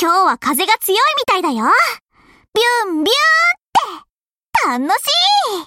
今日は風が強いみたいだよ。ビュンビューンって、楽しい